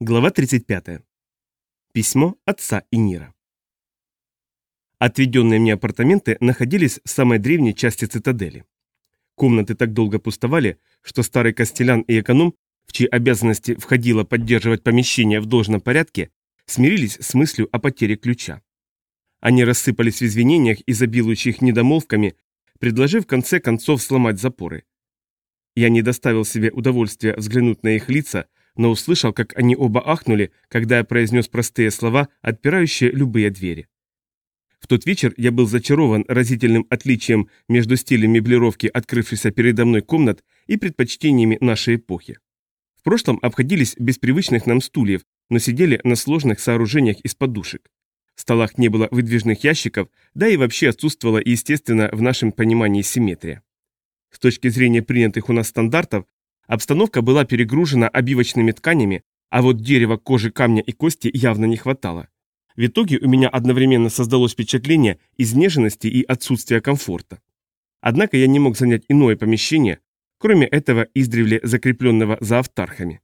Глава 35. Письмо отца и Нира. Отведенные мне апартаменты находились в самой древней части цитадели. Комнаты так долго пустовали, что старый костелян и эконом, в чьи обязанности входило поддерживать помещение в должном порядке, смирились с мыслью о потере ключа. Они рассыпались в извинениях, изобилующих недомолвками, предложив в конце концов сломать запоры. Я не доставил себе удовольствия взглянуть на их лица, но услышал, как они оба ахнули, когда я произнес простые слова, отпирающие любые двери. В тот вечер я был зачарован разительным отличием между стилем меблировки, открывшейся передо мной комнат, и предпочтениями нашей эпохи. В прошлом обходились без привычных нам стульев, но сидели на сложных сооружениях из подушек. В столах не было выдвижных ящиков, да и вообще отсутствовала, естественно, в нашем понимании симметрия. С точки зрения принятых у нас стандартов, Обстановка была перегружена обивочными тканями, а вот дерева, кожи, камня и кости явно не хватало. В итоге у меня одновременно создалось впечатление изнеженности и отсутствия комфорта. Однако я не мог занять иное помещение, кроме этого издревле закрепленного за автархами.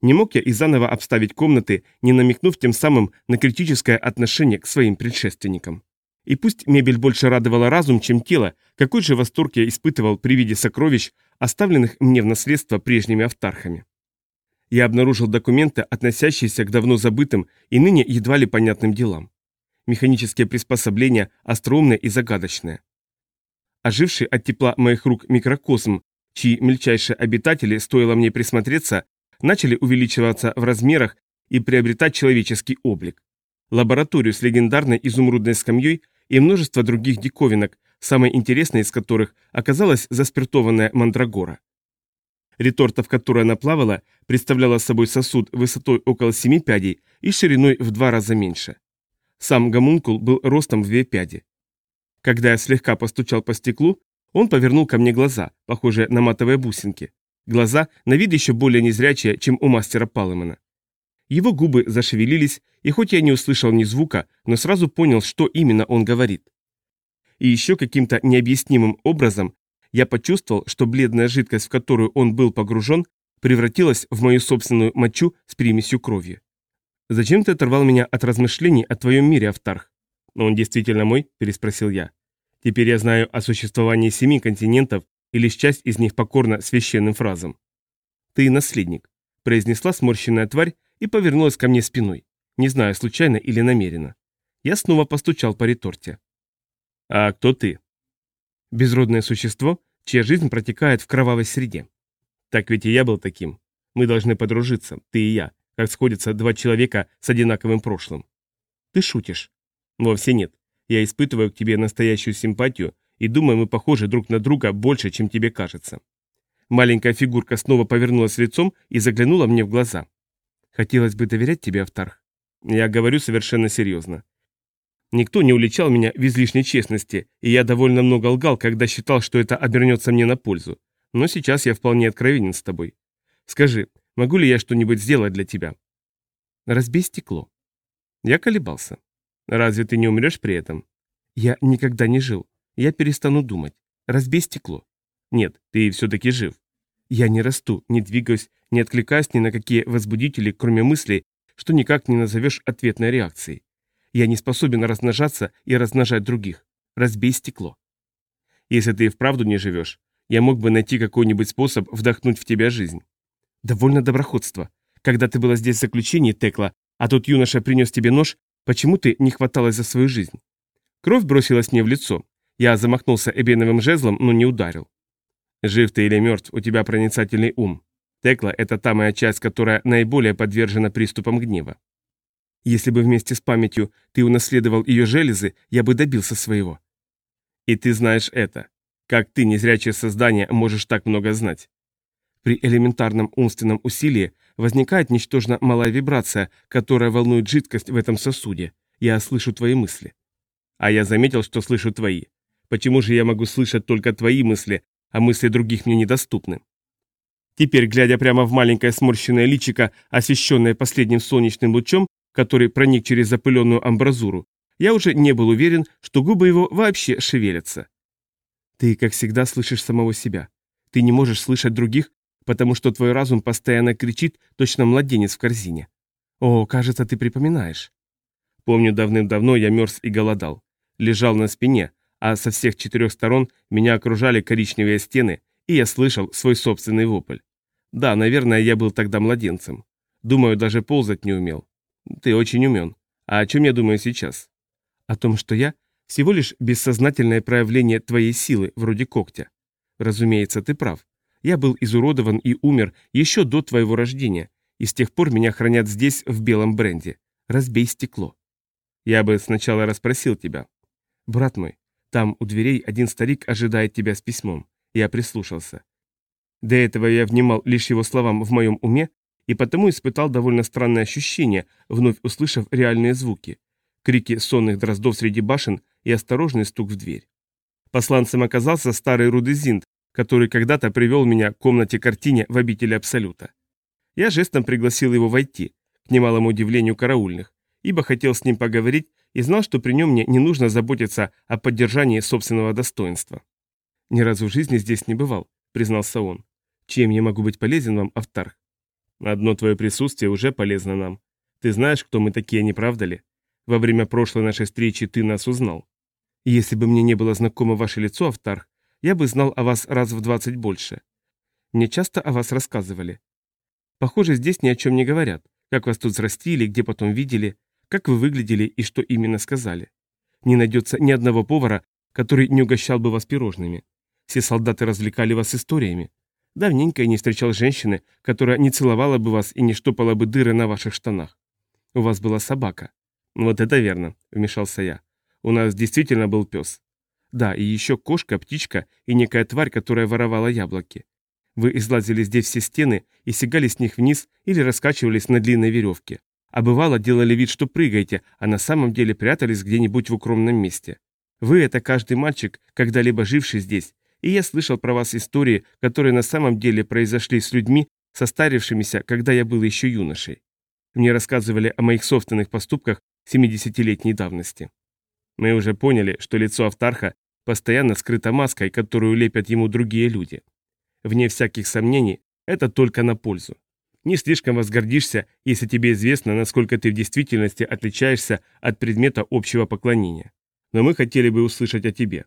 Не мог я и заново обставить комнаты, не намекнув тем самым на критическое отношение к своим предшественникам. И пусть мебель больше радовала разум, чем тело, какой же восторг я испытывал при виде сокровищ, оставленных мне в наследство прежними автархами. Я обнаружил документы, относящиеся к давно забытым и ныне едва ли понятным делам. Механические приспособления остроумные и загадочные. Оживший от тепла моих рук микрокосм, чьи мельчайшие обитатели, стоило мне присмотреться, начали увеличиваться в размерах и приобретать человеческий облик. Лабораторию с легендарной изумрудной скамьей и множество других диковинок, самой интересной из которых оказалась заспиртованная мандрагора. Реторта, в которой она плавала, представляла собой сосуд высотой около семи пядей и шириной в два раза меньше. Сам гомункул был ростом в две пяди. Когда я слегка постучал по стеклу, он повернул ко мне глаза, похожие на матовые бусинки. Глаза на вид еще более незрячие, чем у мастера Палемана. Его губы зашевелились, и хоть я не услышал ни звука, но сразу понял, что именно он говорит и еще каким-то необъяснимым образом я почувствовал, что бледная жидкость, в которую он был погружен, превратилась в мою собственную мочу с примесью крови. «Зачем ты оторвал меня от размышлений о твоем мире, Автарх?» «Он действительно мой?» – переспросил я. «Теперь я знаю о существовании семи континентов, и лишь часть из них покорна священным фразам». «Ты наследник», – произнесла сморщенная тварь и повернулась ко мне спиной. Не знаю, случайно или намеренно. Я снова постучал по реторте. А кто ты? Безродное существо, чья жизнь протекает в кровавой среде. Так ведь и я был таким. Мы должны подружиться, ты и я, как сходятся два человека с одинаковым прошлым. Ты шутишь. Вовсе нет. Я испытываю к тебе настоящую симпатию и думаю, мы похожи друг на друга больше, чем тебе кажется. Маленькая фигурка снова повернулась лицом и заглянула мне в глаза. Хотелось бы доверять тебе, Автарх. Я говорю совершенно серьезно. Никто не уличал меня в излишней честности, и я довольно много лгал, когда считал, что это обернется мне на пользу. Но сейчас я вполне откровенен с тобой. Скажи, могу ли я что-нибудь сделать для тебя? Разбей стекло. Я колебался. Разве ты не умрешь при этом? Я никогда не жил. Я перестану думать. Разбей стекло. Нет, ты все-таки жив. Я не расту, не двигаюсь, не откликаюсь ни на какие возбудители, кроме мыслей, что никак не назовешь ответной реакцией. Я не способен размножаться и размножать других. Разбей стекло. Если ты и вправду не живешь, я мог бы найти какой-нибудь способ вдохнуть в тебя жизнь. Довольно доброходство. Когда ты была здесь в заключении, Текла, а тот юноша принес тебе нож, почему ты не хваталась за свою жизнь? Кровь бросилась мне в лицо. Я замахнулся эбеновым жезлом, но не ударил. Жив ты или мертв, у тебя проницательный ум. Текла – это та моя часть, которая наиболее подвержена приступам гнева. Если бы вместе с памятью ты унаследовал ее железы, я бы добился своего. И ты знаешь это. Как ты, незрячее создание, можешь так много знать? При элементарном умственном усилии возникает ничтожно малая вибрация, которая волнует жидкость в этом сосуде. Я слышу твои мысли. А я заметил, что слышу твои. Почему же я могу слышать только твои мысли, а мысли других мне недоступны? Теперь, глядя прямо в маленькое сморщенное личико, освещенное последним солнечным лучом, который проник через запыленную амбразуру, я уже не был уверен, что губы его вообще шевелятся. Ты, как всегда, слышишь самого себя. Ты не можешь слышать других, потому что твой разум постоянно кричит, точно младенец в корзине. О, кажется, ты припоминаешь. Помню, давным-давно я мерз и голодал. Лежал на спине, а со всех четырех сторон меня окружали коричневые стены, и я слышал свой собственный вопль. Да, наверное, я был тогда младенцем. Думаю, даже ползать не умел. Ты очень умен. А о чем я думаю сейчас? О том, что я всего лишь бессознательное проявление твоей силы, вроде когтя. Разумеется, ты прав. Я был изуродован и умер еще до твоего рождения, и с тех пор меня хранят здесь, в белом бренде. Разбей стекло. Я бы сначала расспросил тебя. Брат мой, там у дверей один старик ожидает тебя с письмом. Я прислушался. До этого я внимал лишь его словам в моем уме, и потому испытал довольно странное ощущение, вновь услышав реальные звуки. Крики сонных дроздов среди башен и осторожный стук в дверь. Посланцем оказался старый Рудезинд, который когда-то привел меня к комнате-картине в обители Абсолюта. Я жестом пригласил его войти, к немалому удивлению караульных, ибо хотел с ним поговорить и знал, что при нем мне не нужно заботиться о поддержании собственного достоинства. «Ни разу в жизни здесь не бывал», — признался он. «Чем я могу быть полезен вам, Автарх?» «Одно твое присутствие уже полезно нам. Ты знаешь, кто мы такие, не правда ли? Во время прошлой нашей встречи ты нас узнал. Если бы мне не было знакомо ваше лицо, Автарх, я бы знал о вас раз в двадцать больше. Мне часто о вас рассказывали. Похоже, здесь ни о чем не говорят. Как вас тут взрастили, где потом видели, как вы выглядели и что именно сказали. Не найдется ни одного повара, который не угощал бы вас пирожными. Все солдаты развлекали вас историями. Давненько я не встречал женщины, которая не целовала бы вас и не штопала бы дыры на ваших штанах. У вас была собака. Вот это верно, вмешался я. У нас действительно был пес. Да, и еще кошка, птичка и некая тварь, которая воровала яблоки. Вы излазили здесь все стены и сигали с них вниз или раскачивались на длинной веревке. А бывало, делали вид, что прыгаете, а на самом деле прятались где-нибудь в укромном месте. Вы — это каждый мальчик, когда-либо живший здесь, и я слышал про вас истории, которые на самом деле произошли с людьми, состарившимися, когда я был еще юношей. Мне рассказывали о моих собственных поступках 70-летней давности. Мы уже поняли, что лицо Автарха постоянно скрыто маской, которую лепят ему другие люди. Вне всяких сомнений, это только на пользу. Не слишком возгордишься, если тебе известно, насколько ты в действительности отличаешься от предмета общего поклонения. Но мы хотели бы услышать о тебе.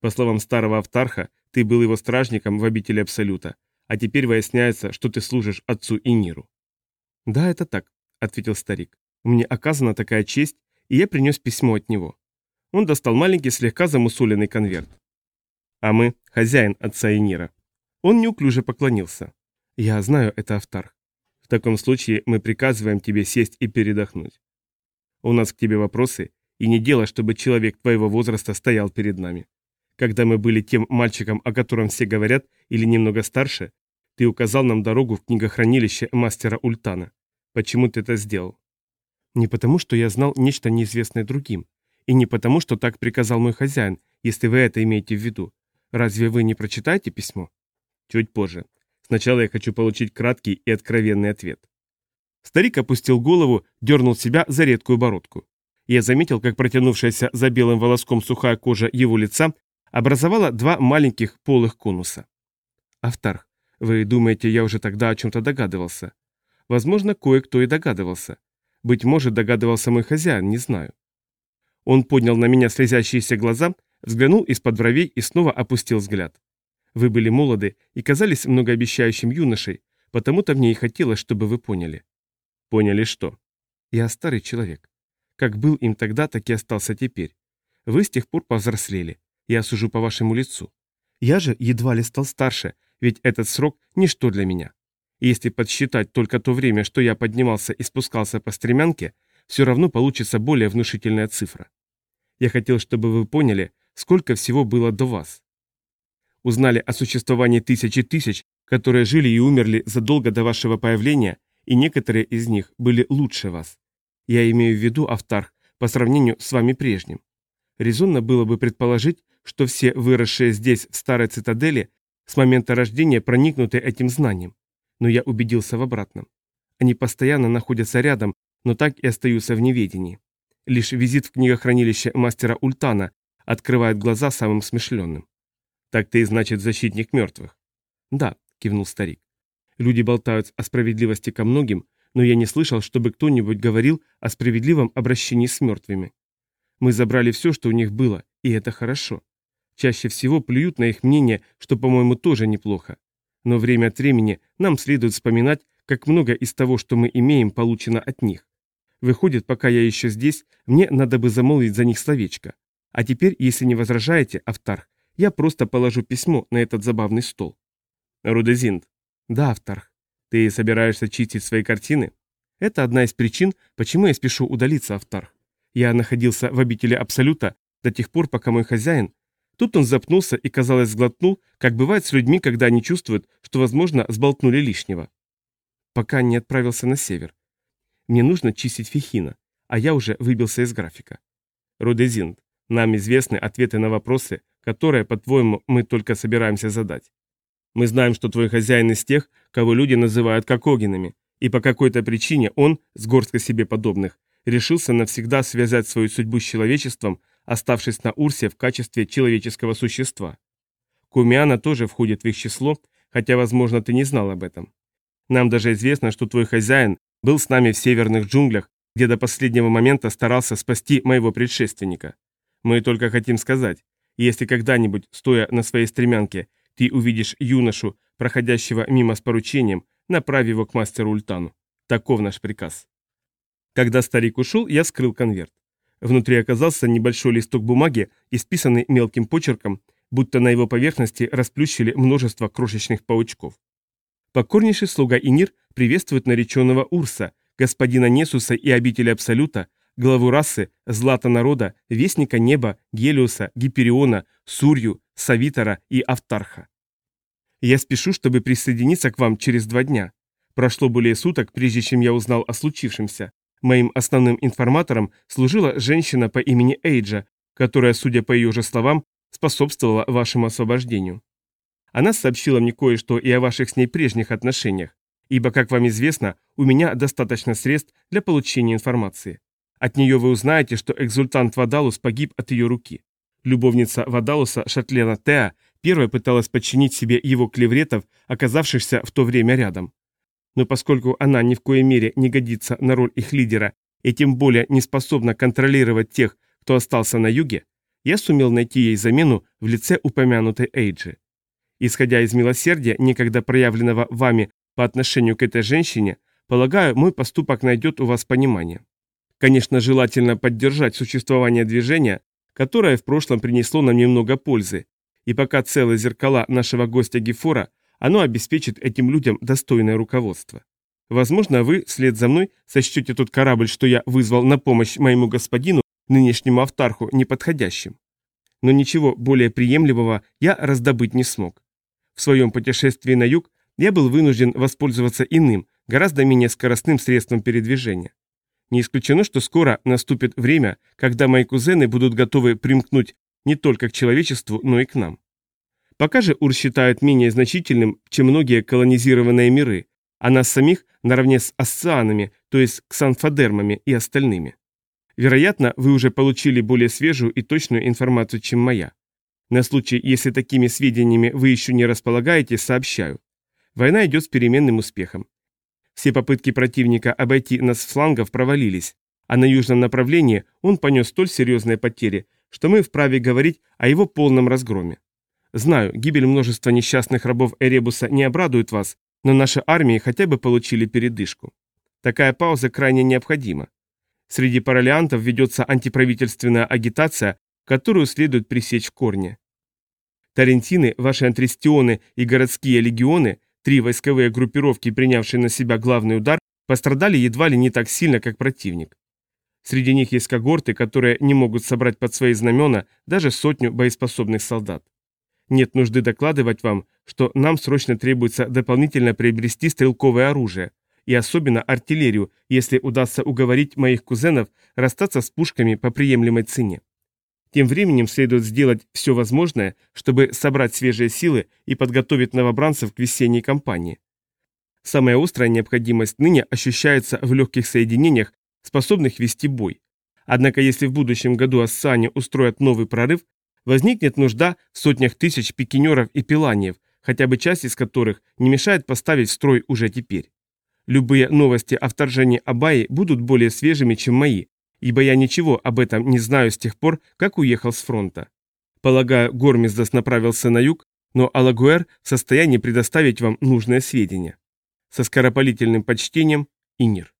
По словам старого Автарха, ты был его стражником в обители Абсолюта, а теперь выясняется, что ты служишь отцу и Ниру. «Да, это так», — ответил старик. «Мне оказана такая честь, и я принес письмо от него». Он достал маленький, слегка замусоленный конверт. «А мы — хозяин отца и Нира. Он неуклюже поклонился. «Я знаю, это Автарх. Таком случае мы приказываем тебе сесть и передохнуть. У нас к тебе вопросы, и не дело, чтобы человек твоего возраста стоял перед нами. Когда мы были тем мальчиком, о котором все говорят, или немного старше, ты указал нам дорогу в книгохранилище мастера Ультана. Почему ты это сделал? Не потому, что я знал нечто неизвестное другим, и не потому, что так приказал мой хозяин, если вы это имеете в виду. Разве вы не прочитаете письмо? Чуть позже. Сначала я хочу получить краткий и откровенный ответ. Старик опустил голову, дернул себя за редкую бородку. Я заметил, как протянувшаяся за белым волоском сухая кожа его лица образовала два маленьких полых конуса. Автарх, вы думаете, я уже тогда о чем-то догадывался? Возможно, кое-кто и догадывался. Быть может, догадывался мой хозяин, не знаю. Он поднял на меня слезящиеся глаза, взглянул из-под бровей и снова опустил взгляд. Вы были молоды и казались многообещающим юношей, потому-то мне и хотелось, чтобы вы поняли. Поняли что? Я старый человек. Как был им тогда, так и остался теперь. Вы с тех пор повзрослели. Я сужу по вашему лицу. Я же едва ли стал старше, ведь этот срок – ничто для меня. если подсчитать только то время, что я поднимался и спускался по стремянке, все равно получится более внушительная цифра. Я хотел, чтобы вы поняли, сколько всего было до вас узнали о существовании тысячи тысяч, которые жили и умерли задолго до вашего появления, и некоторые из них были лучше вас. Я имею в виду Автарх по сравнению с вами прежним. Резонно было бы предположить, что все выросшие здесь, в старой цитадели, с момента рождения проникнуты этим знанием. Но я убедился в обратном. Они постоянно находятся рядом, но так и остаются в неведении. Лишь визит в книгохранилище мастера Ультана открывает глаза самым смышленным. «Так ты, значит, защитник мертвых?» «Да», — кивнул старик. «Люди болтают о справедливости ко многим, но я не слышал, чтобы кто-нибудь говорил о справедливом обращении с мертвыми. Мы забрали все, что у них было, и это хорошо. Чаще всего плюют на их мнение, что, по-моему, тоже неплохо. Но время от времени нам следует вспоминать, как много из того, что мы имеем, получено от них. Выходит, пока я еще здесь, мне надо бы замолвить за них словечко. А теперь, если не возражаете, Автарх, я просто положу письмо на этот забавный стол. Рудезинд. Да, Автарх. Ты собираешься чистить свои картины? Это одна из причин, почему я спешу удалиться, Автарх. Я находился в обители Абсолюта до тех пор, пока мой хозяин... Тут он запнулся и, казалось, сглотнул, как бывает с людьми, когда они чувствуют, что, возможно, сболтнули лишнего. Пока не отправился на север. Мне нужно чистить Фихина, а я уже выбился из графика. Рудезинд, нам известны ответы на вопросы, которые, по-твоему, мы только собираемся задать. Мы знаем, что твой хозяин из тех, кого люди называют кокогинами, и по какой-то причине он, с горсткой себе подобных, решился навсегда связать свою судьбу с человечеством, оставшись на Урсе в качестве человеческого существа. Кумиана тоже входит в их число, хотя, возможно, ты не знал об этом. Нам даже известно, что твой хозяин был с нами в северных джунглях, где до последнего момента старался спасти моего предшественника. Мы только хотим сказать, если когда-нибудь, стоя на своей стремянке, ты увидишь юношу, проходящего мимо с поручением, направь его к мастеру Ультану. Таков наш приказ. Когда старик ушел, я скрыл конверт. Внутри оказался небольшой листок бумаги, исписанный мелким почерком, будто на его поверхности расплющили множество крошечных паучков. Покорнейший слуга Инир приветствует нареченного Урса, господина Несуса и обители Абсолюта, главу расы, злата народа, вестника неба, Гелиуса, Гипериона, Сурью, Савитора и Автарха. Я спешу, чтобы присоединиться к вам через два дня. Прошло более суток, прежде чем я узнал о случившемся. Моим основным информатором служила женщина по имени Эйджа, которая, судя по ее же словам, способствовала вашему освобождению. Она сообщила мне кое-что и о ваших с ней прежних отношениях, ибо, как вам известно, у меня достаточно средств для получения информации. От нее вы узнаете, что экзультант Вадалус погиб от ее руки. Любовница Вадалуса, Шатлена Теа, первая пыталась подчинить себе его клевретов, оказавшихся в то время рядом. Но поскольку она ни в коей мере не годится на роль их лидера и тем более не способна контролировать тех, кто остался на юге, я сумел найти ей замену в лице упомянутой Эйджи. Исходя из милосердия, некогда проявленного вами по отношению к этой женщине, полагаю, мой поступок найдет у вас понимание. Конечно, желательно поддержать существование движения, которое в прошлом принесло нам немного пользы, и пока целые зеркала нашего гостя Гефора, оно обеспечит этим людям достойное руководство. Возможно, вы, вслед за мной, сочтете тот корабль, что я вызвал на помощь моему господину, нынешнему автарху, неподходящим. Но ничего более приемлемого я раздобыть не смог. В своем путешествии на юг я был вынужден воспользоваться иным, гораздо менее скоростным средством передвижения. Не исключено, что скоро наступит время, когда мои кузены будут готовы примкнуть не только к человечеству, но и к нам. Пока же Ур считает менее значительным, чем многие колонизированные миры, а нас самих наравне с асцианами, то есть ксанфодермами и остальными. Вероятно, вы уже получили более свежую и точную информацию, чем моя. На случай, если такими сведениями вы еще не располагаете, сообщаю. Война идет с переменным успехом. Все попытки противника обойти нас с флангов провалились, а на южном направлении он понес столь серьезные потери, что мы вправе говорить о его полном разгроме. Знаю, гибель множества несчастных рабов Эребуса не обрадует вас, но наши армии хотя бы получили передышку. Такая пауза крайне необходима. Среди паралиантов ведется антиправительственная агитация, которую следует пресечь в корне. Тарентины, ваши антрестионы и городские легионы, три войсковые группировки, принявшие на себя главный удар, пострадали едва ли не так сильно, как противник. Среди них есть когорты, которые не могут собрать под свои знамена даже сотню боеспособных солдат. Нет нужды докладывать вам, что нам срочно требуется дополнительно приобрести стрелковое оружие, и особенно артиллерию, если удастся уговорить моих кузенов расстаться с пушками по приемлемой цене. Тем временем следует сделать все возможное, чтобы собрать свежие силы и подготовить новобранцев к весенней кампании. Самая острая необходимость ныне ощущается в легких соединениях, способных вести бой. Однако если в будущем году Ассане устроят новый прорыв, возникнет нужда в сотнях тысяч пикинеров и пиланиев, хотя бы часть из которых не мешает поставить в строй уже теперь. Любые новости о вторжении Абаи будут более свежими, чем мои, ибо я ничего об этом не знаю с тех пор, как уехал с фронта. Полагаю, Гормиздас направился на юг, но Алагуэр в состоянии предоставить вам нужные сведения. Со скоропалительным почтением, Инир.